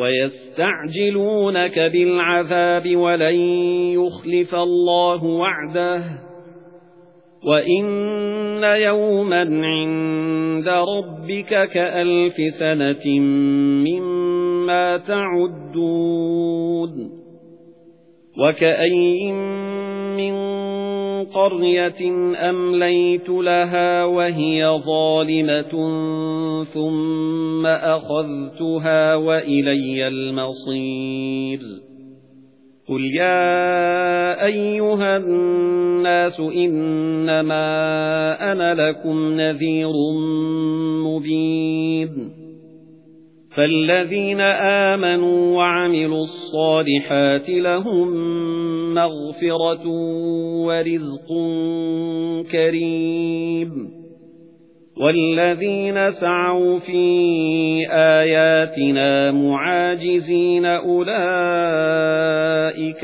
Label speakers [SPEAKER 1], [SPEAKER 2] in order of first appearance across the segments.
[SPEAKER 1] وَيَسْتَعْجِلُونَكَ بِالْعَذَابِ وَلَن يُخْلِفَ اللَّهُ وَعْدَهُ وَإِنَّ يَوْمًا عِندَ رَبِّكَ كَأَلْفِ سَنَةٍ مِّمَّا تَعُدُّونَ وَكَأَيِّن مِّن قَرْيَةٍ أَمْلَيْتُ لَهَا وَهِيَ ظَالِمَةٌ ثُمَّ أَخَذْتُهَا وَإِلَيَّ الْمَصِيرُ. قُلْ يَا أَيُّهَا النَّاسُ إِنَّمَا أَنَا لَكُمْ نَذِيرٌ مُبِينٌ. فَالَّذِينَ آمَنُوا وَعَمِلُوا الصَّالِحَاتِ لَهُم مَّغْفِرَةٌ وَرِزْقٌ كَرِيمٌ. وَالَّذِينَ سَعَوْا فِي آيَاتِنَا مُعَاجِزِينَ أُولَئِكَ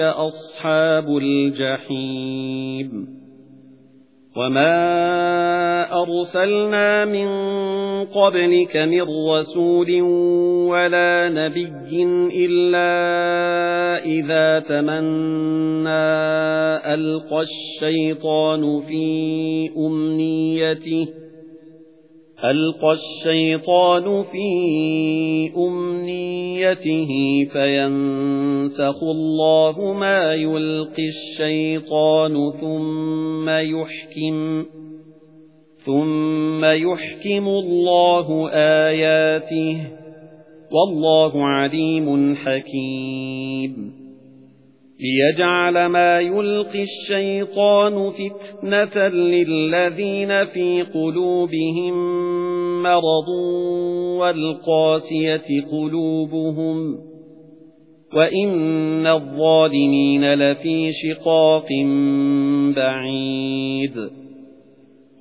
[SPEAKER 1] أَصْحَابُ الْجَحِيمِ. وَمَا أَرْسَلْنَا مِن قَبْلِكَ مِن رَّسُولٍ وَلَا نَبِيٍّ إِلَّا إِذَا تَمَنَّى أَلْقَى الشَّيْطَانُ فِي أُمْنِيَّتِهِ أَلْقَى الشَّيْطَانُ فِي أُمْنِيَّتِهِ فَيَنسَخُ اللَّهُ مَا يُلْقِي الشَّيْطَانُ ثُمَّ يُحْكِمُ ثُمَّ يُحْكِمُ اللَّهُ آيَاتِهِ وَاللَّهُ عَلِيمٌ حَكِيمٌ لِيَجْعَلَ مَا يُلْقِي الشَّيْطَانُ فِتْنَةً لِلَّذِينَ فِي قُلُوبِهِم مَّرَضٌ وَالْقَاسِيَةِ قُلُوبُهُمْ وَإِنَّ الظَّالِمِينَ لَفِي شِقَاقٍ بَعِيدٍ